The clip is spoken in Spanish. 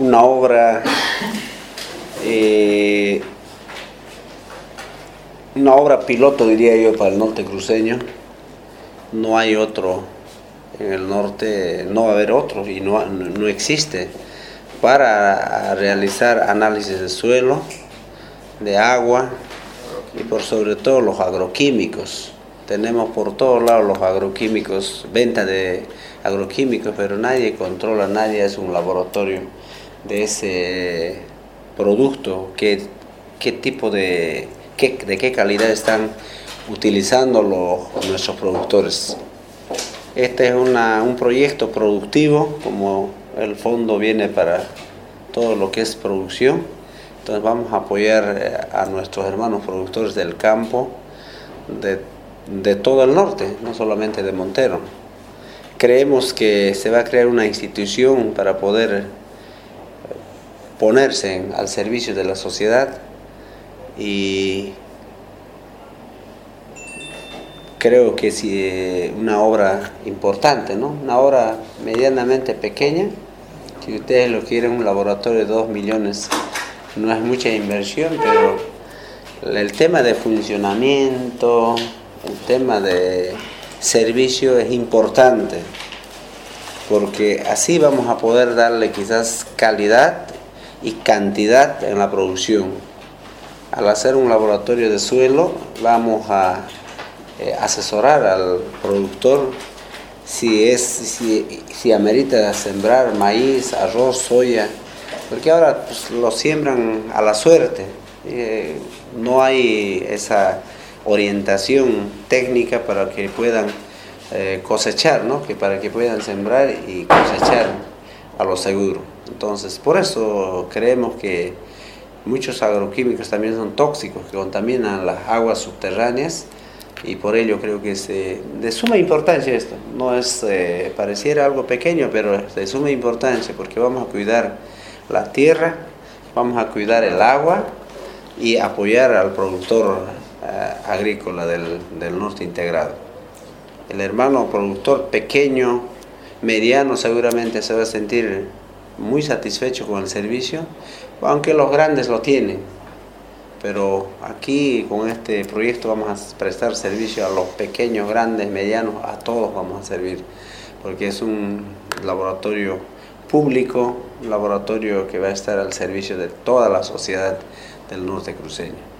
una obra, eh, una obra piloto diría yo para el norte cruceño. No hay otro en el norte, no va a haber otro y no, no existe para realizar análisis de suelo, de agua y por sobre todo los agroquímicos. Tenemos por todos lados los agroquímicos, venta de agroquímicos, pero nadie controla, nadie es un laboratorio de ese producto, qué, qué tipo de, qué, de qué calidad están utilizando los, nuestros productores. Este es un proyecto productivo, como el fondo viene para todo lo que es producción. Entonces vamos a apoyar eh, a nuestros hermanos productores del campo de, de todo el norte, no solamente de Montero. Creemos que se va a crear una institución para poder ponerse al servicio de la sociedad y creo que es eh, una obra importante, ¿no? una obra medianamente pequeña, si ustedes lo quieren, un laboratorio de 2 millones no es mucha inversión, pero el tema de funcionamiento, el tema de servicio es importante, porque así vamos a poder darle quizás calidad y cantidad en la producción. Al hacer un laboratorio de suelo, vamos a eh, asesorar al productor si, es, si, si amerita sembrar maíz, arroz, soya, porque ahora pues, lo siembran a la suerte. Eh, no hay esa orientación técnica para que puedan eh, cosechar, ¿no? que para que puedan sembrar y cosechar a lo seguro. Entonces, por eso creemos que muchos agroquímicos también son tóxicos, que contaminan las aguas subterráneas y por ello creo que es eh, de suma importancia esto. No es, eh, pareciera algo pequeño, pero es de suma importancia porque vamos a cuidar la tierra, vamos a cuidar el agua y apoyar al productor eh, agrícola del, del norte integrado. El hermano productor pequeño, mediano, seguramente se va a sentir muy satisfecho con el servicio, aunque los grandes lo tienen. Pero aquí con este proyecto vamos a prestar servicio a los pequeños, grandes, medianos, a todos vamos a servir, porque es un laboratorio público, un laboratorio que va a estar al servicio de toda la sociedad del norte cruceño.